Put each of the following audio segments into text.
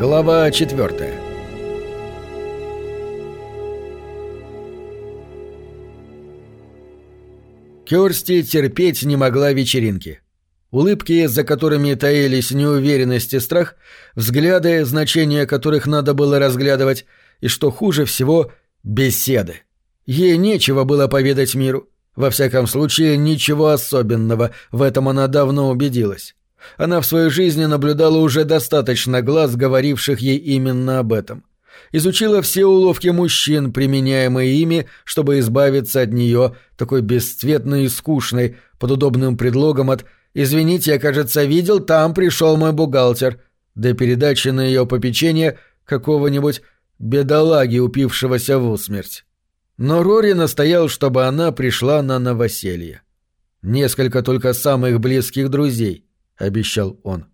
Глава четвертая. Кёрсти терпеть не могла вечеринки. Улыбки, за которыми таились неуверенность и страх, взгляды, значения которых надо было разглядывать, и, что хуже всего, беседы. Ей нечего было поведать миру. Во всяком случае, ничего особенного, в этом она давно убедилась. Она в своей жизни наблюдала уже достаточно глаз, говоривших ей именно об этом. Изучила все уловки мужчин, применяемые ими, чтобы избавиться от нее, такой бесцветной и скучной, под удобным предлогом от «Извините, я, кажется, видел, там пришел мой бухгалтер», до передачи на ее попечение какого-нибудь бедолаги, упившегося в усмерть. Но Рори настоял, чтобы она пришла на новоселье. Несколько только самых близких друзей —— обещал он.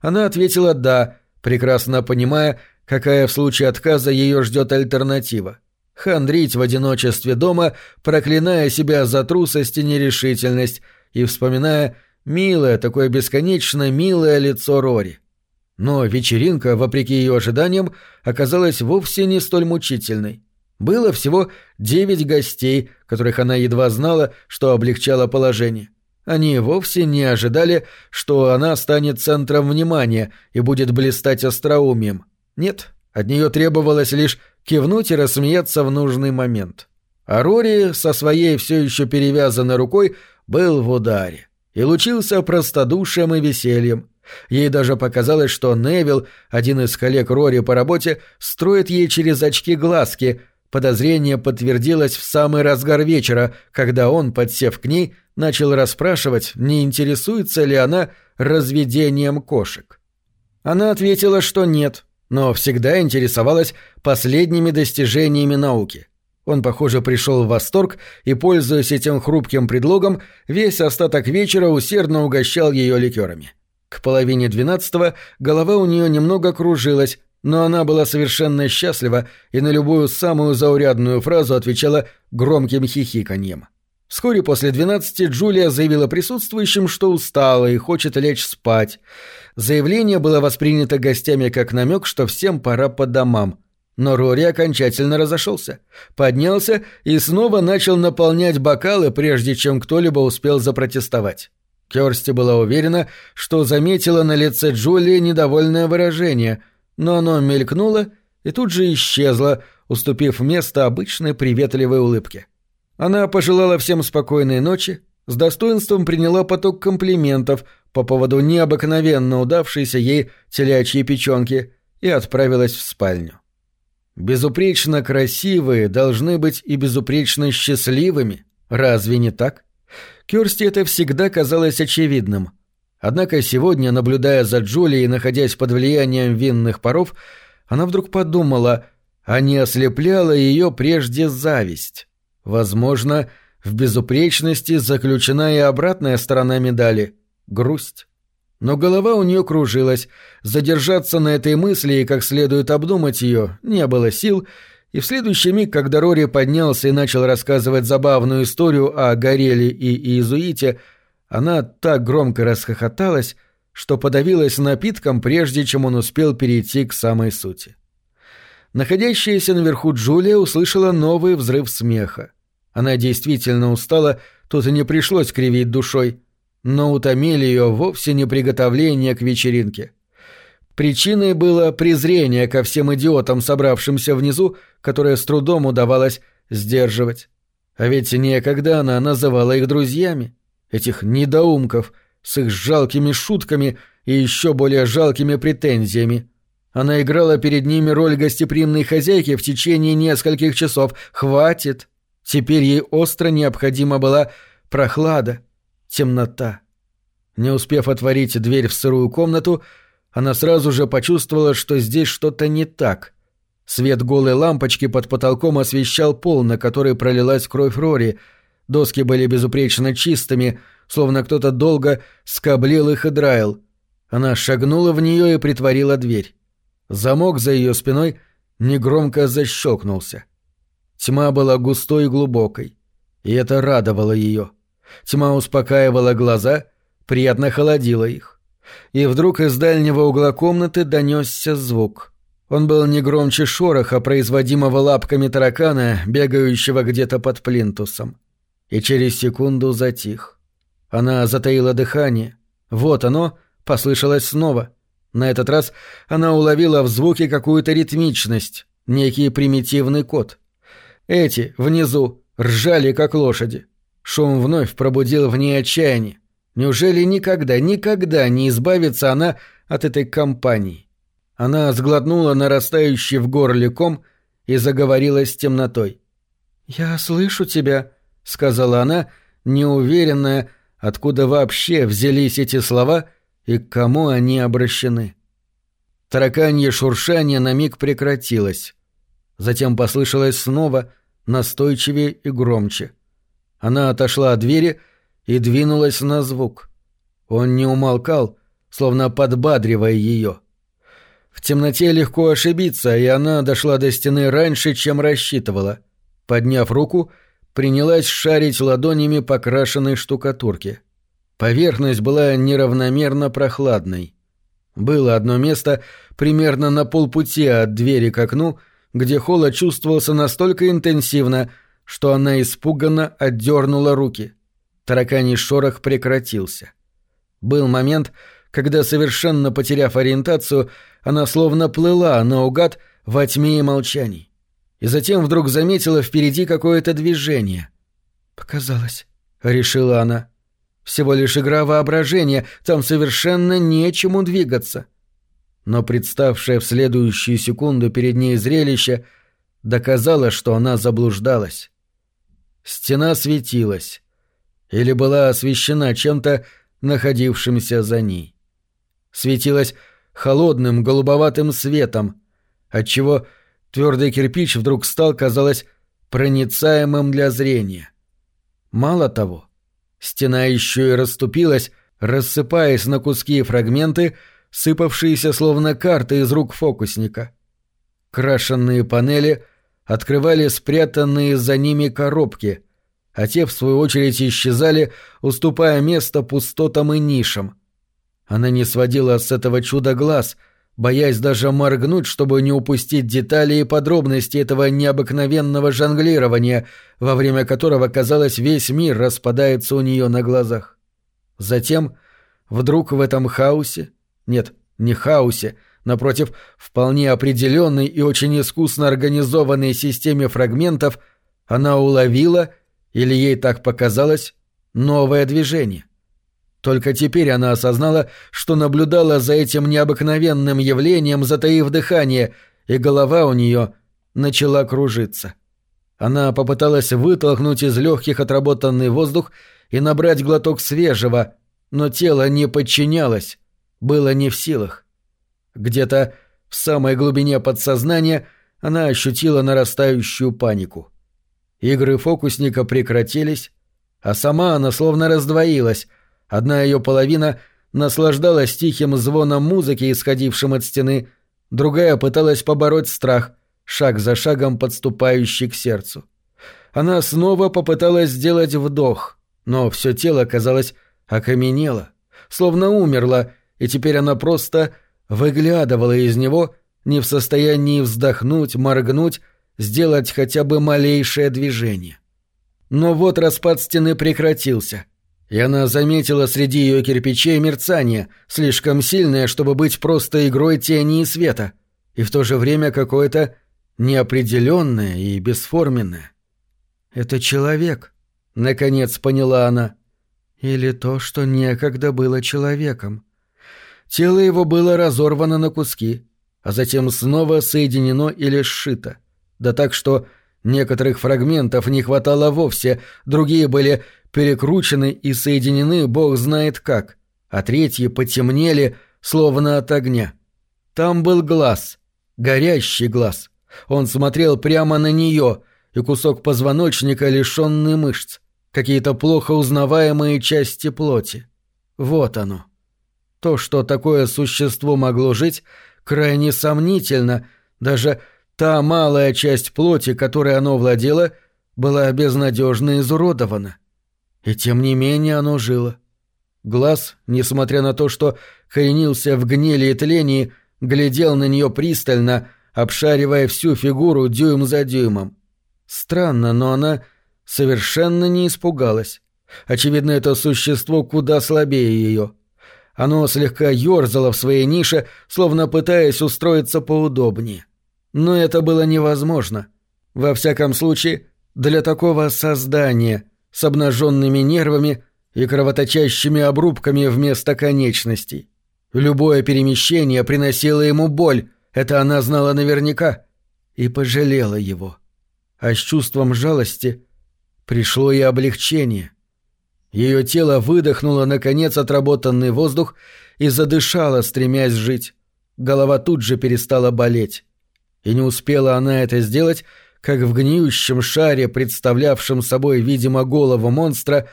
Она ответила «да», прекрасно понимая, какая в случае отказа ее ждет альтернатива. Хандрить в одиночестве дома, проклиная себя за трусость и нерешительность, и вспоминая милое, такое бесконечно милое лицо Рори. Но вечеринка, вопреки ее ожиданиям, оказалась вовсе не столь мучительной. Было всего девять гостей, которых она едва знала, что облегчало положение. Они вовсе не ожидали, что она станет центром внимания и будет блистать остроумием. Нет, от нее требовалось лишь кивнуть и рассмеяться в нужный момент. А Рори со своей все еще перевязанной рукой был в ударе и лучился простодушием и весельем. Ей даже показалось, что Невил, один из коллег Рори по работе, строит ей через очки глазки. Подозрение подтвердилось в самый разгар вечера, когда он, подсев к ней, начал расспрашивать, не интересуется ли она разведением кошек. Она ответила, что нет, но всегда интересовалась последними достижениями науки. Он, похоже, пришел в восторг и, пользуясь этим хрупким предлогом, весь остаток вечера усердно угощал ее ликерами. К половине двенадцатого голова у нее немного кружилась, но она была совершенно счастлива и на любую самую заурядную фразу отвечала громким хихиканьем. Вскоре после двенадцати Джулия заявила присутствующим, что устала и хочет лечь спать. Заявление было воспринято гостями как намек, что всем пора по домам. Но Рори окончательно разошелся, поднялся и снова начал наполнять бокалы, прежде чем кто-либо успел запротестовать. Керсти была уверена, что заметила на лице Джулии недовольное выражение, но оно мелькнуло и тут же исчезло, уступив место обычной приветливой улыбке. — она пожелала всем спокойной ночи, с достоинством приняла поток комплиментов по поводу необыкновенно удавшейся ей телячьей печенки и отправилась в спальню. Безупречно красивые должны быть и безупречно счастливыми, разве не так? Кёрсти это всегда казалось очевидным. Однако сегодня, наблюдая за Джулией находясь под влиянием винных паров, она вдруг подумала, а не ослепляла ее прежде зависть. Возможно, в безупречности заключена и обратная сторона медали — грусть. Но голова у нее кружилась, задержаться на этой мысли и как следует обдумать ее не было сил, и в следующий миг, когда Рори поднялся и начал рассказывать забавную историю о Гореле и Иезуите, она так громко расхохоталась, что подавилась напитком, прежде чем он успел перейти к самой сути. Находящаяся наверху Джулия услышала новый взрыв смеха. Она действительно устала, тут и не пришлось кривить душой. Но утомили ее вовсе не приготовление к вечеринке. Причиной было презрение ко всем идиотам, собравшимся внизу, которое с трудом удавалось сдерживать. А ведь некогда она называла их друзьями, этих недоумков, с их жалкими шутками и еще более жалкими претензиями. Она играла перед ними роль гостеприимной хозяйки в течение нескольких часов. Хватит! Теперь ей остро необходима была прохлада, темнота. Не успев отворить дверь в сырую комнату, она сразу же почувствовала, что здесь что-то не так. Свет голой лампочки под потолком освещал пол, на который пролилась кровь Рори. Доски были безупречно чистыми, словно кто-то долго скоблил их и драил. Она шагнула в нее и притворила дверь. Замок за ее спиной негромко защелкнулся. Тьма была густой и глубокой, и это радовало ее. Тьма успокаивала глаза, приятно холодила их. И вдруг из дальнего угла комнаты донесся звук. Он был не громче шороха, производимого лапками таракана, бегающего где-то под плинтусом. И через секунду затих. Она затаила дыхание. Вот оно, послышалось снова. На этот раз она уловила в звуке какую-то ритмичность, некий примитивный код. Эти, внизу, ржали, как лошади. Шум вновь пробудил в ней отчаяние. Неужели никогда, никогда не избавится она от этой компании? Она сглотнула нарастающий в горле ком и заговорила с темнотой. «Я слышу тебя», — сказала она, неуверенная, откуда вообще взялись эти слова и к кому они обращены. Тараканье шуршание на миг прекратилось. Затем послышалось снова, настойчивее и громче. Она отошла от двери и двинулась на звук. Он не умолкал, словно подбадривая ее. В темноте легко ошибиться, и она дошла до стены раньше, чем рассчитывала. Подняв руку, принялась шарить ладонями по крашенной штукатурке. Поверхность была неравномерно прохладной. Было одно место примерно на полпути от двери к окну, где холод чувствовался настолько интенсивно, что она испуганно отдернула руки. Тараканий шорох прекратился. Был момент, когда, совершенно потеряв ориентацию, она словно плыла наугад во тьме и молчании. И затем вдруг заметила впереди какое-то движение. «Показалось», — решила она. «Всего лишь игра воображения, там совершенно нечему двигаться». Но представшее в следующую секунду перед ней зрелище доказало, что она заблуждалась. Стена светилась. Или была освещена чем-то, находившимся за ней. Светилась холодным голубоватым светом, отчего твердый кирпич вдруг стал, казалось, проницаемым для зрения. Мало того, стена еще и расступилась, рассыпаясь на куски и фрагменты, сыпавшиеся словно карты из рук фокусника. Крашенные панели — открывали спрятанные за ними коробки, а те, в свою очередь, исчезали, уступая место пустотам и нишам. Она не сводила с этого чуда глаз, боясь даже моргнуть, чтобы не упустить детали и подробности этого необыкновенного жонглирования, во время которого, казалось, весь мир распадается у нее на глазах. Затем, вдруг в этом хаосе, нет, не хаосе, Напротив, вполне определенной и очень искусно организованной системе фрагментов она уловила, или ей так показалось, новое движение. Только теперь она осознала, что наблюдала за этим необыкновенным явлением, затаив дыхание, и голова у нее начала кружиться. Она попыталась вытолкнуть из легких отработанный воздух и набрать глоток свежего, но тело не подчинялось, было не в силах. Где-то в самой глубине подсознания она ощутила нарастающую панику. Игры фокусника прекратились, а сама она словно раздвоилась. Одна ее половина наслаждалась тихим звоном музыки, исходившим от стены, другая пыталась побороть страх, шаг за шагом подступающий к сердцу. Она снова попыталась сделать вдох, но все тело, казалось, окаменело, словно умерло, и теперь она просто выглядывала из него, не в состоянии вздохнуть, моргнуть, сделать хотя бы малейшее движение. Но вот распад стены прекратился, и она заметила среди ее кирпичей мерцание, слишком сильное, чтобы быть просто игрой тени и света, и в то же время какое-то неопределенное и бесформенное. «Это человек», — наконец поняла она. «Или то, что некогда было человеком». Тело его было разорвано на куски, а затем снова соединено или сшито. Да так, что некоторых фрагментов не хватало вовсе, другие были перекручены и соединены бог знает как, а третьи потемнели, словно от огня. Там был глаз, горящий глаз. Он смотрел прямо на нее, и кусок позвоночника, лишенный мышц, какие-то плохо узнаваемые части плоти. Вот оно. То, что такое существо могло жить, крайне сомнительно, даже та малая часть плоти, которой оно владело, была безнадежно изуродована. И тем не менее оно жило. Глаз, несмотря на то, что коренился в гнили и тлении, глядел на нее пристально, обшаривая всю фигуру дюйм за дюймом. Странно, но она совершенно не испугалась. Очевидно, это существо куда слабее ее. Оно слегка ерзало в своей нише, словно пытаясь устроиться поудобнее. Но это было невозможно. Во всяком случае, для такого создания с обнаженными нервами и кровоточащими обрубками вместо конечностей. Любое перемещение приносило ему боль, это она знала наверняка, и пожалела его. А с чувством жалости пришло и облегчение. Ее тело выдохнуло, наконец, отработанный воздух и задышало, стремясь жить. Голова тут же перестала болеть. И не успела она это сделать, как в гниющем шаре, представлявшем собой, видимо, голову монстра,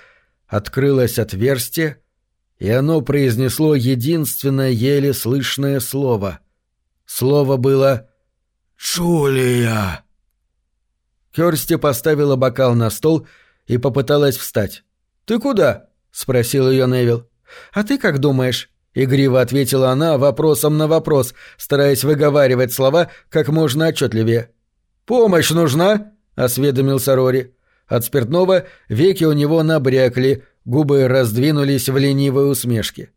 открылось отверстие, и оно произнесло единственное еле слышное слово. Слово было «Джулия». Керсти поставила бокал на стол и попыталась встать. «Ты куда?» — спросил ее Невил. «А ты как думаешь?» — игриво ответила она вопросом на вопрос, стараясь выговаривать слова как можно отчетливее. «Помощь нужна?» — осведомился Рори. От спиртного веки у него набрякли, губы раздвинулись в ленивой усмешке.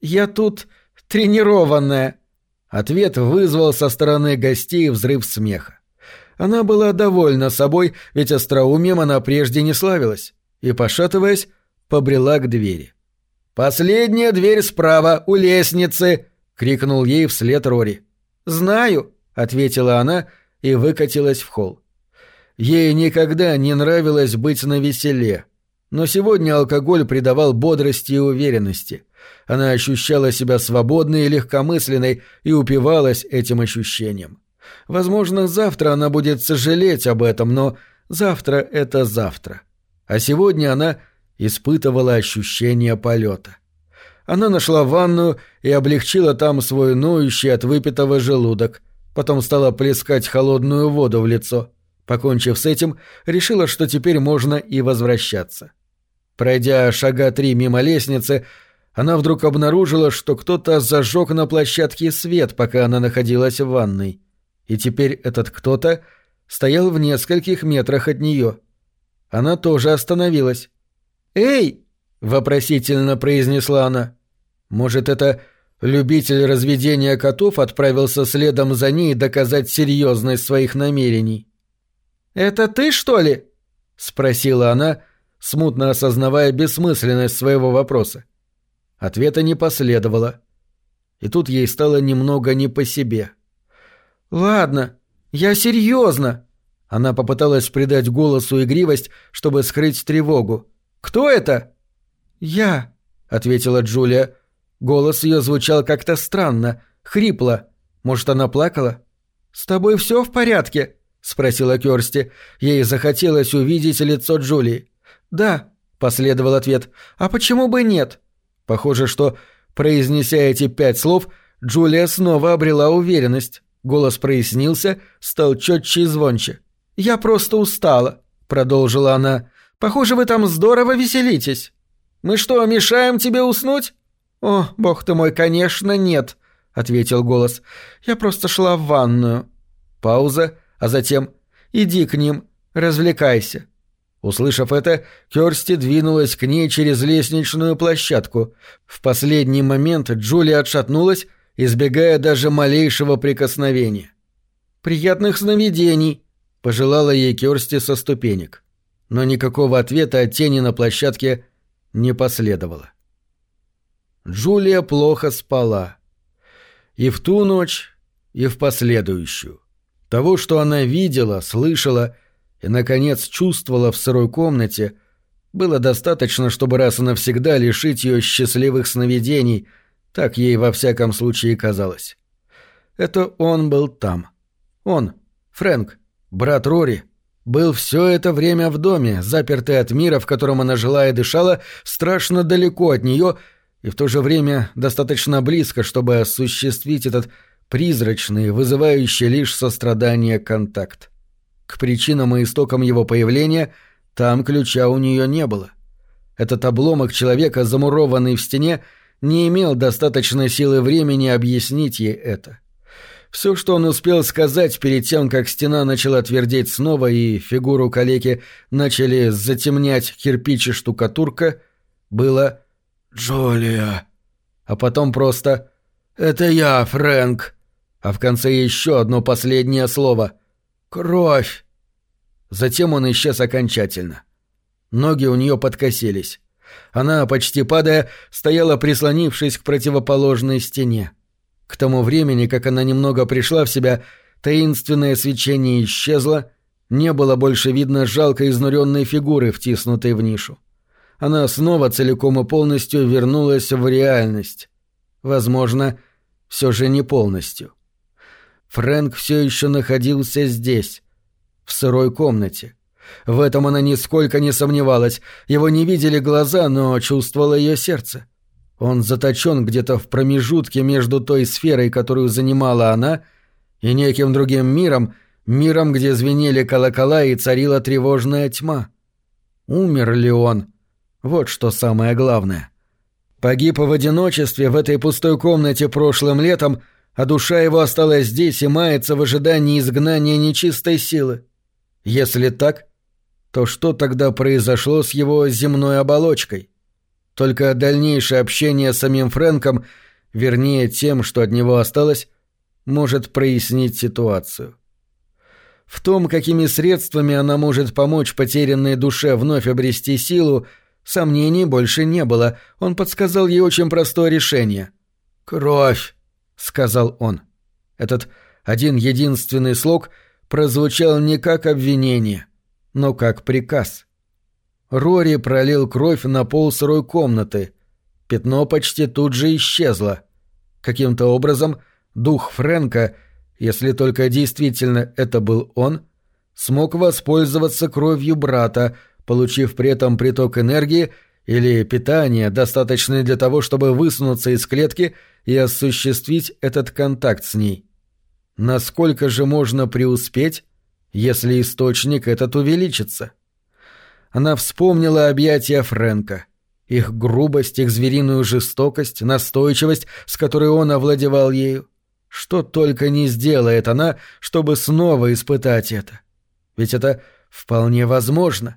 «Я тут тренированная!» Ответ вызвал со стороны гостей взрыв смеха. Она была довольна собой, ведь остроумием она прежде не славилась, и, пошатываясь, побрела к двери. «Последняя дверь справа, у лестницы!» — крикнул ей вслед Рори. «Знаю», — ответила она и выкатилась в холл. Ей никогда не нравилось быть на веселе, но сегодня алкоголь придавал бодрости и уверенности. Она ощущала себя свободной и легкомысленной и упивалась этим ощущением. Возможно, завтра она будет сожалеть об этом, но завтра — это завтра. А сегодня она испытывала ощущение полета. Она нашла ванную и облегчила там свой ноющий от выпитого желудок, потом стала плескать холодную воду в лицо. Покончив с этим, решила, что теперь можно и возвращаться. Пройдя шага три мимо лестницы, она вдруг обнаружила, что кто-то зажег на площадке свет, пока она находилась в ванной и теперь этот кто-то стоял в нескольких метрах от нее. Она тоже остановилась. «Эй!» — вопросительно произнесла она. «Может, это любитель разведения котов отправился следом за ней доказать серьезность своих намерений?» «Это ты, что ли?» — спросила она, смутно осознавая бессмысленность своего вопроса. Ответа не последовало. И тут ей стало немного не по себе. — «Ладно, я серьезно!» Она попыталась придать голосу игривость, чтобы скрыть тревогу. «Кто это?» «Я», — ответила Джулия. Голос ее звучал как-то странно, хрипло. Может, она плакала? «С тобой все в порядке?» — спросила Керсти. Ей захотелось увидеть лицо Джулии. «Да», — последовал ответ. «А почему бы нет?» Похоже, что, произнеся эти пять слов, Джулия снова обрела уверенность. Голос прояснился, стал четче и звонче. «Я просто устала», — продолжила она. «Похоже, вы там здорово веселитесь. Мы что, мешаем тебе уснуть?» «О, бог ты мой, конечно, нет», — ответил голос. «Я просто шла в ванную». Пауза, а затем «Иди к ним, развлекайся». Услышав это, Кёрсти двинулась к ней через лестничную площадку. В последний момент Джулия отшатнулась избегая даже малейшего прикосновения. «Приятных сновидений!» — пожелала ей Керсти со ступенек. Но никакого ответа от тени на площадке не последовало. Джулия плохо спала. И в ту ночь, и в последующую. Того, что она видела, слышала и, наконец, чувствовала в сырой комнате, было достаточно, чтобы раз и навсегда лишить ее счастливых сновидений — так ей во всяком случае казалось. Это он был там. Он, Фрэнк, брат Рори, был все это время в доме, запертый от мира, в котором она жила и дышала, страшно далеко от нее и в то же время достаточно близко, чтобы осуществить этот призрачный, вызывающий лишь сострадание контакт. К причинам и истокам его появления там ключа у нее не было. Этот обломок человека, замурованный в стене, не имел достаточной силы времени объяснить ей это. Все, что он успел сказать перед тем, как стена начала твердеть снова и фигуру калеки начали затемнять кирпич и штукатурка, было «Джолия», а потом просто «Это я, Фрэнк», а в конце еще одно последнее слово «Кровь». Затем он исчез окончательно. Ноги у нее подкосились. Она, почти падая, стояла прислонившись к противоположной стене. К тому времени, как она немного пришла в себя, таинственное свечение исчезло, не было больше видно жалко изнуренной фигуры, втиснутой в нишу. Она снова целиком и полностью вернулась в реальность. Возможно, все же не полностью. Фрэнк все еще находился здесь, в сырой комнате. В этом она нисколько не сомневалась. Его не видели глаза, но чувствовало ее сердце. Он заточен где-то в промежутке между той сферой, которую занимала она, и неким другим миром, миром, где звенели колокола и царила тревожная тьма. Умер ли он? Вот что самое главное. Погиб в одиночестве в этой пустой комнате прошлым летом, а душа его осталась здесь и мается в ожидании изгнания нечистой силы. Если так, то что тогда произошло с его земной оболочкой? Только дальнейшее общение с самим Фрэнком, вернее тем, что от него осталось, может прояснить ситуацию. В том, какими средствами она может помочь потерянной душе вновь обрести силу, сомнений больше не было. Он подсказал ей очень простое решение. «Кровь», — сказал он. Этот один единственный слог прозвучал не как обвинение, но как приказ. Рори пролил кровь на пол сырой комнаты. Пятно почти тут же исчезло. Каким-то образом дух Фрэнка, если только действительно это был он, смог воспользоваться кровью брата, получив при этом приток энергии или питания, достаточный для того, чтобы высунуться из клетки и осуществить этот контакт с ней. Насколько же можно преуспеть, если источник этот увеличится? — она вспомнила объятия Фрэнка. Их грубость, их звериную жестокость, настойчивость, с которой он овладевал ею. Что только не сделает она, чтобы снова испытать это. Ведь это вполне возможно.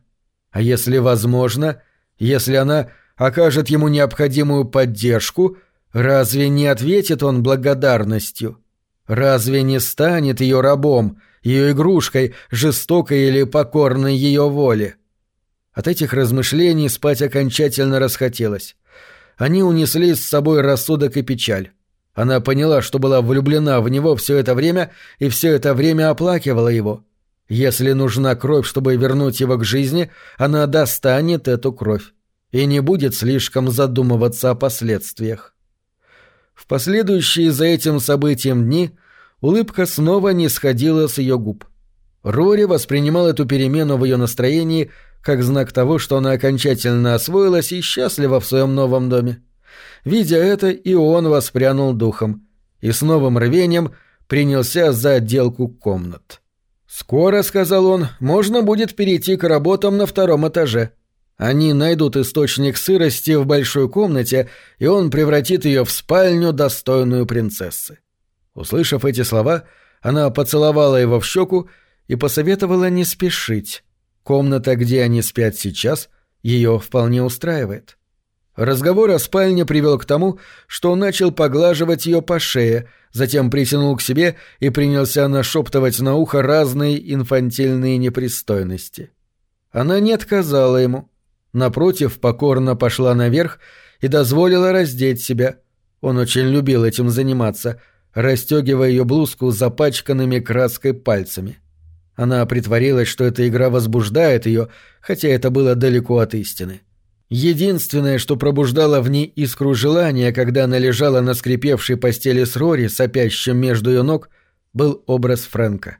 А если возможно, если она окажет ему необходимую поддержку, разве не ответит он благодарностью? Разве не станет ее рабом, ее игрушкой, жестокой или покорной ее воле? — от этих размышлений спать окончательно расхотелось. Они унесли с собой рассудок и печаль. Она поняла, что была влюблена в него все это время и все это время оплакивала его. Если нужна кровь, чтобы вернуть его к жизни, она достанет эту кровь и не будет слишком задумываться о последствиях. В последующие за этим событием дни улыбка снова не сходила с ее губ. Рори воспринимал эту перемену в ее настроении как знак того, что она окончательно освоилась и счастлива в своем новом доме. Видя это, и он воспрянул духом и с новым рвением принялся за отделку комнат. «Скоро, — сказал он, — можно будет перейти к работам на втором этаже. Они найдут источник сырости в большой комнате, и он превратит ее в спальню, достойную принцессы». Услышав эти слова, она поцеловала его в щеку и посоветовала не спешить. Комната, где они спят сейчас, ее вполне устраивает. Разговор о спальне привел к тому, что он начал поглаживать ее по шее, затем притянул к себе и принялся нашептывать на ухо разные инфантильные непристойности. Она не отказала ему. Напротив, покорно пошла наверх и дозволила раздеть себя. Он очень любил этим заниматься, расстегивая ее блузку запачканными краской пальцами. Она притворилась, что эта игра возбуждает ее, хотя это было далеко от истины. Единственное, что пробуждало в ней искру желания, когда она лежала на скрипевшей постели с Рори, сопящим между ее ног, был образ Фрэнка.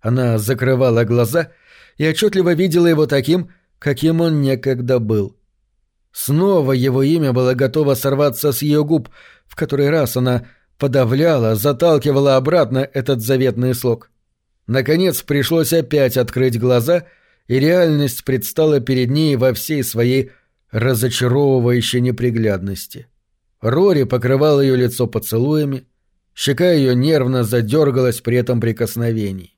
Она закрывала глаза и отчетливо видела его таким, каким он некогда был. Снова его имя было готово сорваться с ее губ, в который раз она подавляла, заталкивала обратно этот заветный слог — Наконец пришлось опять открыть глаза, и реальность предстала перед ней во всей своей разочаровывающей неприглядности. Рори покрывал ее лицо поцелуями, щека ее нервно задергалась при этом прикосновении.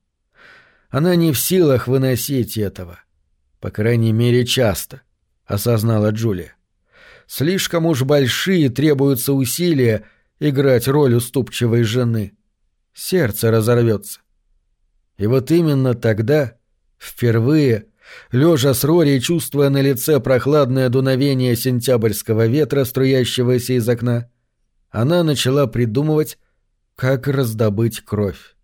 Она не в силах выносить этого. По крайней мере, часто, — осознала Джулия. Слишком уж большие требуются усилия играть роль уступчивой жены. Сердце разорвется. И вот именно тогда, впервые, лежа с Рори чувствуя на лице прохладное дуновение сентябрьского ветра, струящегося из окна, она начала придумывать, как раздобыть кровь.